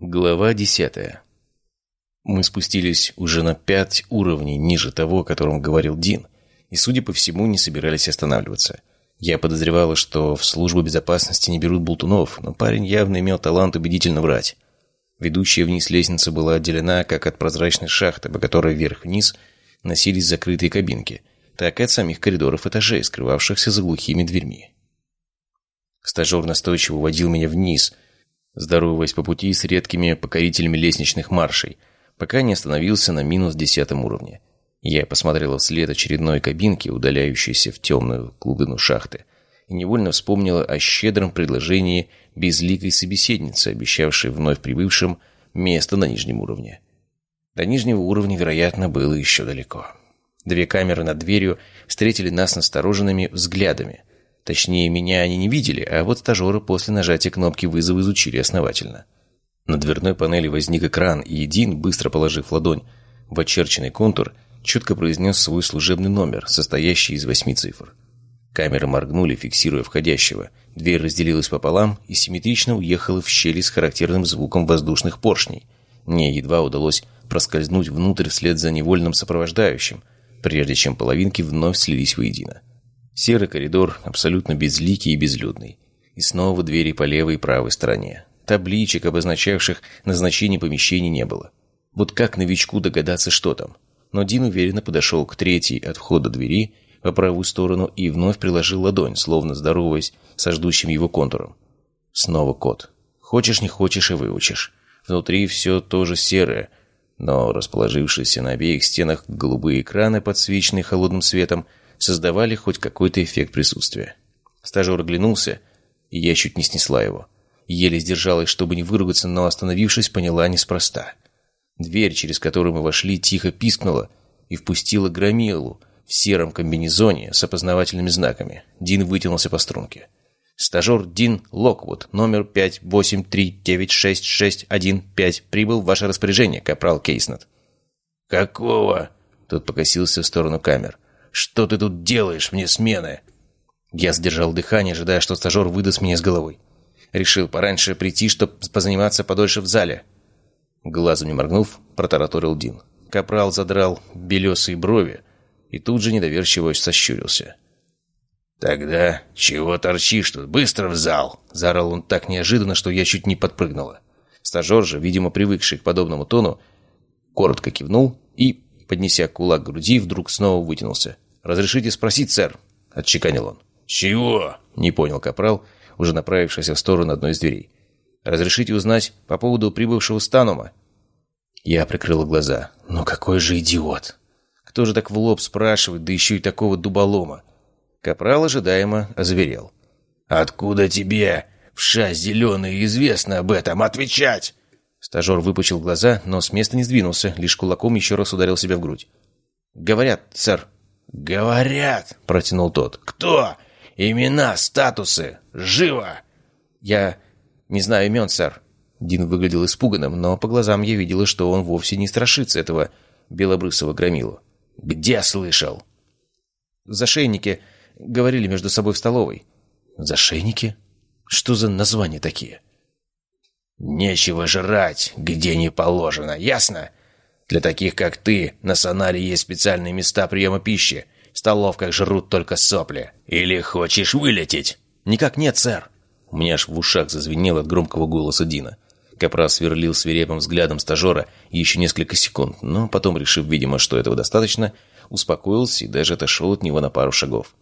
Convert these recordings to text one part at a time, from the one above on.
Глава десятая. Мы спустились уже на пять уровней ниже того, о котором говорил Дин, и, судя по всему, не собирались останавливаться. Я подозревала, что в службу безопасности не берут болтунов, но парень явно имел талант убедительно врать. Ведущая вниз лестница была отделена как от прозрачной шахты, по которой вверх-вниз носились закрытые кабинки, так и от самих коридоров этажей, скрывавшихся за глухими дверьми. Стажер настойчиво водил меня вниз — здороваясь по пути с редкими покорителями лестничных маршей, пока не остановился на минус десятом уровне. Я посмотрела вслед очередной кабинки, удаляющейся в темную глубину шахты, и невольно вспомнила о щедром предложении безликой собеседницы, обещавшей вновь прибывшим место на нижнем уровне. До нижнего уровня, вероятно, было еще далеко. Две камеры над дверью встретили нас настороженными взглядами, Точнее, меня они не видели, а вот стажеры после нажатия кнопки вызова изучили основательно. На дверной панели возник экран, и Дин, быстро положив ладонь в очерченный контур, четко произнес свой служебный номер, состоящий из восьми цифр. Камеры моргнули, фиксируя входящего. Дверь разделилась пополам и симметрично уехала в щели с характерным звуком воздушных поршней. Мне едва удалось проскользнуть внутрь вслед за невольным сопровождающим, прежде чем половинки вновь слились воедино. Серый коридор, абсолютно безликий и безлюдный. И снова двери по левой и правой стороне. Табличек, обозначавших назначение помещений, не было. Вот как новичку догадаться, что там? Но Дин уверенно подошел к третьей от входа двери по правую сторону и вновь приложил ладонь, словно здороваясь со ждущим его контуром. Снова код. Хочешь, не хочешь и выучишь. Внутри все тоже серое, но расположившиеся на обеих стенах голубые экраны, подсвеченные холодным светом, создавали хоть какой-то эффект присутствия. Стажер оглянулся, и я чуть не снесла его. Еле сдержалась, чтобы не выругаться, но, остановившись, поняла неспроста. Дверь, через которую мы вошли, тихо пискнула и впустила громилу в сером комбинезоне с опознавательными знаками. Дин вытянулся по струнке. «Стажер Дин Локвуд, номер 583966115, прибыл в ваше распоряжение, капрал Кейснет». «Какого?» Тот покосился в сторону камер. «Что ты тут делаешь вне смены?» Я сдержал дыхание, ожидая, что стажер выдаст меня с головой. Решил пораньше прийти, чтобы позаниматься подольше в зале. Глазом не моргнув, протараторил Дин. Капрал задрал белесые брови и тут же недоверчиво сощурился. «Тогда чего торчишь тут? Быстро в зал!» Заорал он так неожиданно, что я чуть не подпрыгнула. Стажер же, видимо, привыкший к подобному тону, коротко кивнул и поднеся кулак к груди, вдруг снова вытянулся. «Разрешите спросить, сэр?» — отчеканил он. «Чего?» — не понял капрал, уже направившийся в сторону одной из дверей. «Разрешите узнать по поводу прибывшего Станума?» Я прикрыла глаза. «Ну какой же идиот! Кто же так в лоб спрашивает, да еще и такого дуболома?» Капрал ожидаемо озверел. «Откуда тебе, вша зеленый, известно об этом? Отвечать!» Стажер выпучил глаза, но с места не сдвинулся, лишь кулаком еще раз ударил себя в грудь. «Говорят, сэр». «Говорят!» — протянул тот. «Кто? Имена, статусы? Живо!» «Я не знаю имен, сэр». Дин выглядел испуганным, но по глазам я видела, что он вовсе не страшится этого белобрысого громилу. «Где слышал?» «Зашейники говорили между собой в столовой». «Зашейники? Что за названия такие?» Нечего жрать, где не положено, ясно? Для таких, как ты, на Сонаре есть специальные места приема пищи. В столовках жрут только сопли. Или хочешь вылететь? Никак нет, сэр. У меня аж в ушах зазвенело от громкого голоса Дина. Капрас сверлил свирепым взглядом стажера еще несколько секунд, но потом, решив, видимо, что этого достаточно, успокоился и даже отошел от него на пару шагов.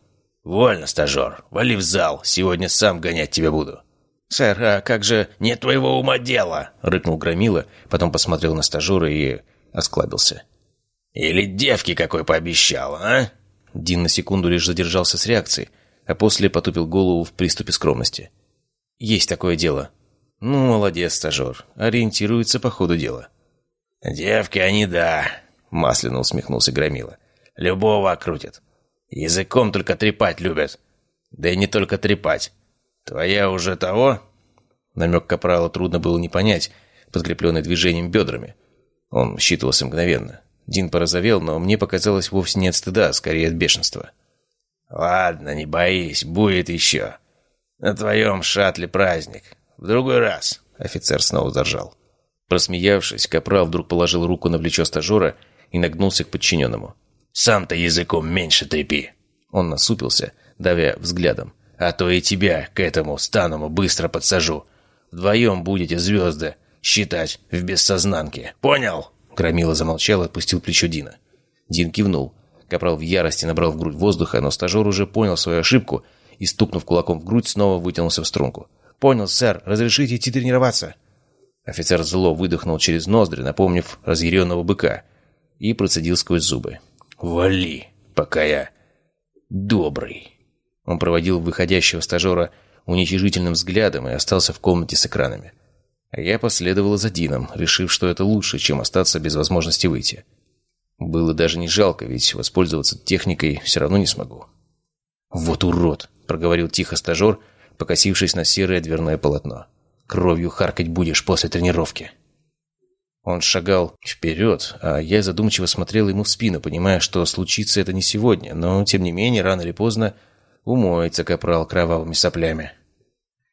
«Вольно, стажер. Вали в зал. Сегодня сам гонять тебя буду». «Сэр, а как же...» «Не твоего ума дело!» — рыкнул Громила, потом посмотрел на стажера и осклабился. «Или девки какой пообещал, а?» Дин на секунду лишь задержался с реакцией, а после потупил голову в приступе скромности. «Есть такое дело». «Ну, молодец, стажер. Ориентируется по ходу дела». «Девки они да», — масляно усмехнулся Громила. «Любого окрутят. Языком только трепать любят. Да и не только трепать. «Твоя уже того?» Намек Капрала трудно было не понять, подкрепленный движением бедрами. Он считывался мгновенно. Дин порозовел, но мне показалось вовсе не от стыда, а скорее от бешенства. «Ладно, не боись, будет еще. На твоем шатле праздник. В другой раз». Офицер снова заржал. Просмеявшись, Капрал вдруг положил руку на плечо стажера и нагнулся к подчиненному. «Сам-то языком меньше трепи!» Он насупился, давя взглядом. «А то и тебя к этому станому быстро подсажу. Вдвоем будете звезды считать в бессознанке. Понял?» Громила замолчал и отпустил плечо Дина. Дин кивнул. Капрал в ярости набрал в грудь воздуха, но стажер уже понял свою ошибку и, стукнув кулаком в грудь, снова вытянулся в струнку. «Понял, сэр. Разрешите идти тренироваться?» Офицер зло выдохнул через ноздри, напомнив разъяренного быка, и процедил сквозь зубы. «Вали, пока я добрый». Он проводил выходящего стажера уничижительным взглядом и остался в комнате с экранами. А я последовала за Дином, решив, что это лучше, чем остаться без возможности выйти. Было даже не жалко, ведь воспользоваться техникой все равно не смогу. «Вот урод!» — проговорил тихо стажер, покосившись на серое дверное полотно. «Кровью харкать будешь после тренировки!» Он шагал вперед, а я задумчиво смотрел ему в спину, понимая, что случится это не сегодня, но, тем не менее, рано или поздно умоется капрал кровавыми соплями.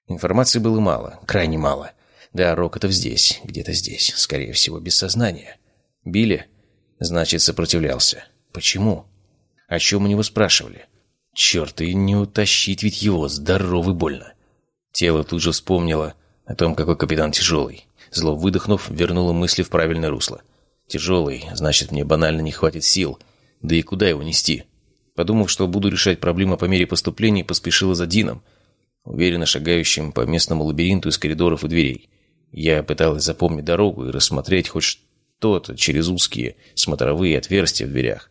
Информации было мало, крайне мало. Да, Рокотов здесь, где-то здесь, скорее всего, без сознания. Били? Значит, сопротивлялся. Почему? О чем у него спрашивали? Черт, и не утащить ведь его, здоровый больно. Тело тут же вспомнило о том, какой капитан тяжелый. Зло выдохнув, вернуло мысли в правильное русло. Тяжелый, значит, мне банально не хватит сил. Да и куда его нести? Подумав, что буду решать проблемы по мере поступления, поспешила за Дином, уверенно шагающим по местному лабиринту из коридоров и дверей. Я пыталась запомнить дорогу и рассмотреть хоть что-то через узкие смотровые отверстия в дверях.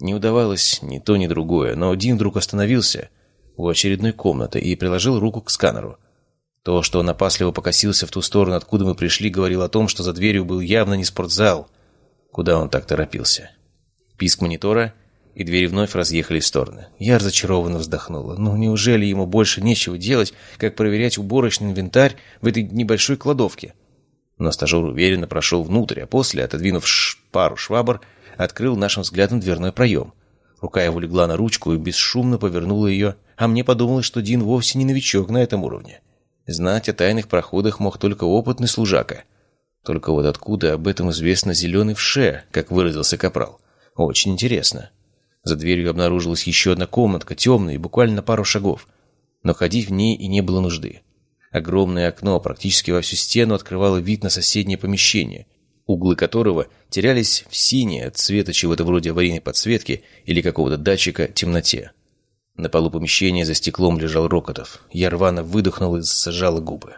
Не удавалось ни то, ни другое, но Дин вдруг остановился у очередной комнаты и приложил руку к сканеру. То, что он опасливо покосился в ту сторону, откуда мы пришли, говорил о том, что за дверью был явно не спортзал, куда он так торопился. Писк монитора, и двери вновь разъехались в стороны. Я разочарованно вздохнула. Ну, неужели ему больше нечего делать, как проверять уборочный инвентарь в этой небольшой кладовке? Но стажер уверенно прошел внутрь, а после, отодвинув пару швабр, открыл нашим взглядом дверной проем. Рука его легла на ручку и бесшумно повернула ее, а мне подумалось, что Дин вовсе не новичок на этом уровне. Знать о тайных проходах мог только опытный служака. Только вот откуда об этом известно зеленый вше, как выразился Капрал? Очень интересно. За дверью обнаружилась еще одна комнатка, темная буквально на пару шагов. Но ходить в ней и не было нужды. Огромное окно практически во всю стену открывало вид на соседнее помещение, углы которого терялись в синей от цвета чего-то вроде аварийной подсветки или какого-то датчика темноте. На полу помещения за стеклом лежал Рокотов. Я рвано выдохнул и сажала губы.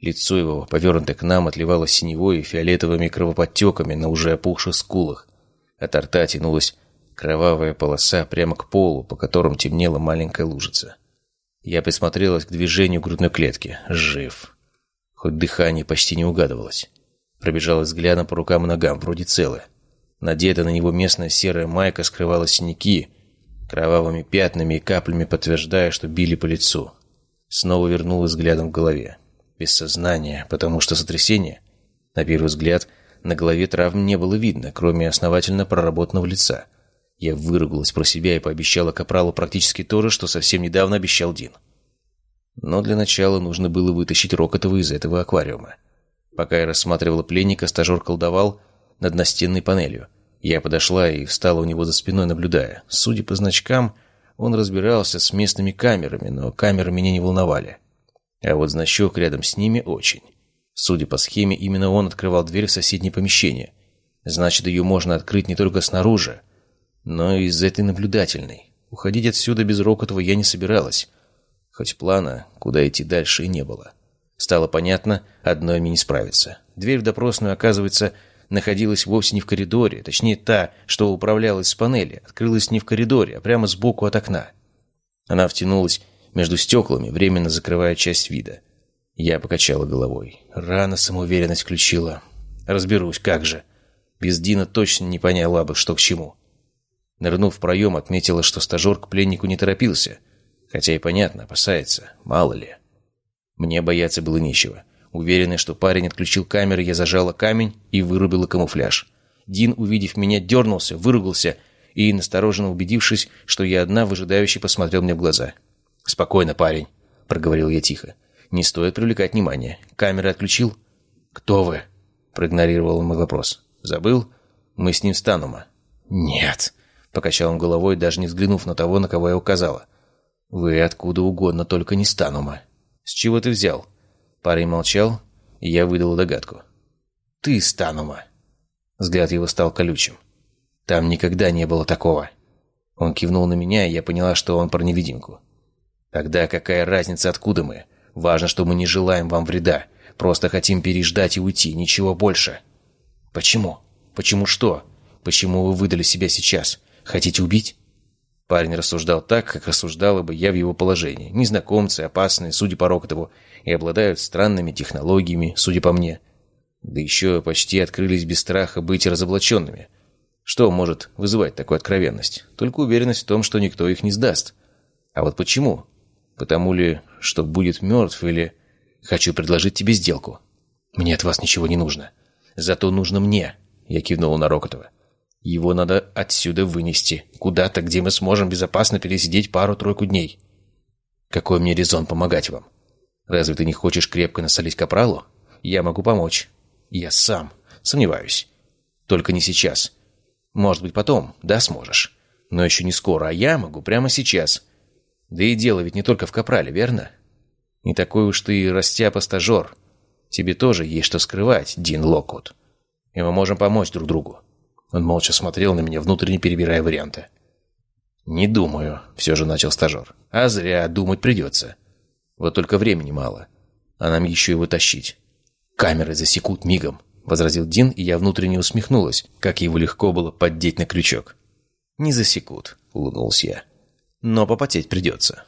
Лицо его, повернутое к нам, отливало синевой и фиолетовыми кровоподтеками на уже опухших скулах. От рта тянулась кровавая полоса прямо к полу, по которым темнела маленькая лужица. Я присмотрелась к движению грудной клетки. Жив. Хоть дыхание почти не угадывалось. Пробежала взглядом по рукам и ногам, вроде целое. Надета на него местная серая майка скрывала синяки, кровавыми пятнами и каплями подтверждая, что били по лицу. Снова вернул взглядом в голове. Без сознания, потому что сотрясение. На первый взгляд, на голове травм не было видно, кроме основательно проработанного лица. Я выругалась про себя и пообещала Капралу практически то же, что совсем недавно обещал Дин. Но для начала нужно было вытащить Рокотова из этого аквариума. Пока я рассматривала пленника, стажер колдовал над настенной панелью. Я подошла и встала у него за спиной, наблюдая. Судя по значкам, он разбирался с местными камерами, но камеры меня не волновали. А вот значок рядом с ними очень. Судя по схеме, именно он открывал дверь в соседнее помещение. Значит, ее можно открыть не только снаружи, но и из этой наблюдательной. Уходить отсюда без Рокотова я не собиралась. Хоть плана, куда идти дальше, и не было. Стало понятно, одной мне не справиться. Дверь в допросную, оказывается, находилась вовсе не в коридоре, точнее та, что управлялась с панели, открылась не в коридоре, а прямо сбоку от окна. Она втянулась между стеклами, временно закрывая часть вида. Я покачала головой. Рано самоуверенность включила. Разберусь, как же. Без Дина точно не поняла бы, что к чему. Нырнув в проем, отметила, что стажер к пленнику не торопился. Хотя и понятно, опасается. Мало ли. Мне бояться было нечего. Уверенная, что парень отключил камеры, я зажала камень и вырубила камуфляж. Дин, увидев меня, дернулся, выругался и, настороженно убедившись, что я одна, выжидающе посмотрел мне в глаза. «Спокойно, парень», — проговорил я тихо. «Не стоит привлекать внимание. Камеры отключил?» «Кто вы?» проигнорировал мой вопрос. «Забыл? Мы с ним станума». «Нет», — покачал он головой, даже не взглянув на того, на кого я указала. «Вы откуда угодно, только не станума». «С чего ты взял?» Парень молчал, и я выдал догадку. «Ты станума». Взгляд его стал колючим. «Там никогда не было такого». Он кивнул на меня, и я поняла, что он про невидимку. «Тогда какая разница, откуда мы? Важно, что мы не желаем вам вреда. Просто хотим переждать и уйти, ничего больше». «Почему? Почему что? Почему вы выдали себя сейчас? Хотите убить?» Парень рассуждал так, как рассуждала бы я в его положении. Незнакомцы, опасные, судя по Рокотову, и обладают странными технологиями, судя по мне. Да еще почти открылись без страха быть разоблаченными. Что может вызывать такую откровенность? Только уверенность в том, что никто их не сдаст. А вот почему? Потому ли, что будет мертв, или хочу предложить тебе сделку? Мне от вас ничего не нужно. Зато нужно мне, я кивнул на Рокотова. Его надо отсюда вынести. Куда-то, где мы сможем безопасно пересидеть пару-тройку дней. Какой мне резон помогать вам? Разве ты не хочешь крепко насолить капралу? Я могу помочь. Я сам. Сомневаюсь. Только не сейчас. Может быть, потом, да, сможешь. Но еще не скоро, а я могу прямо сейчас. Да и дело ведь не только в капрале, верно? Не такой уж ты растяпа-стажер. Тебе тоже есть что скрывать, Дин Локвуд. И мы можем помочь друг другу. Он молча смотрел на меня, внутренне перебирая варианты. «Не думаю», — все же начал стажер. «А зря, думать придется. Вот только времени мало. А нам еще и вытащить. Камеры засекут мигом возразил Дин, и я внутренне усмехнулась, как его легко было поддеть на крючок. «Не засекут», — улыбнулся я. «Но попотеть придется».